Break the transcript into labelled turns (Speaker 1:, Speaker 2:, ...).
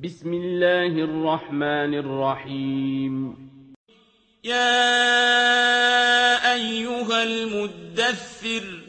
Speaker 1: بسم الله الرحمن الرحيم
Speaker 2: يا أيها المدثر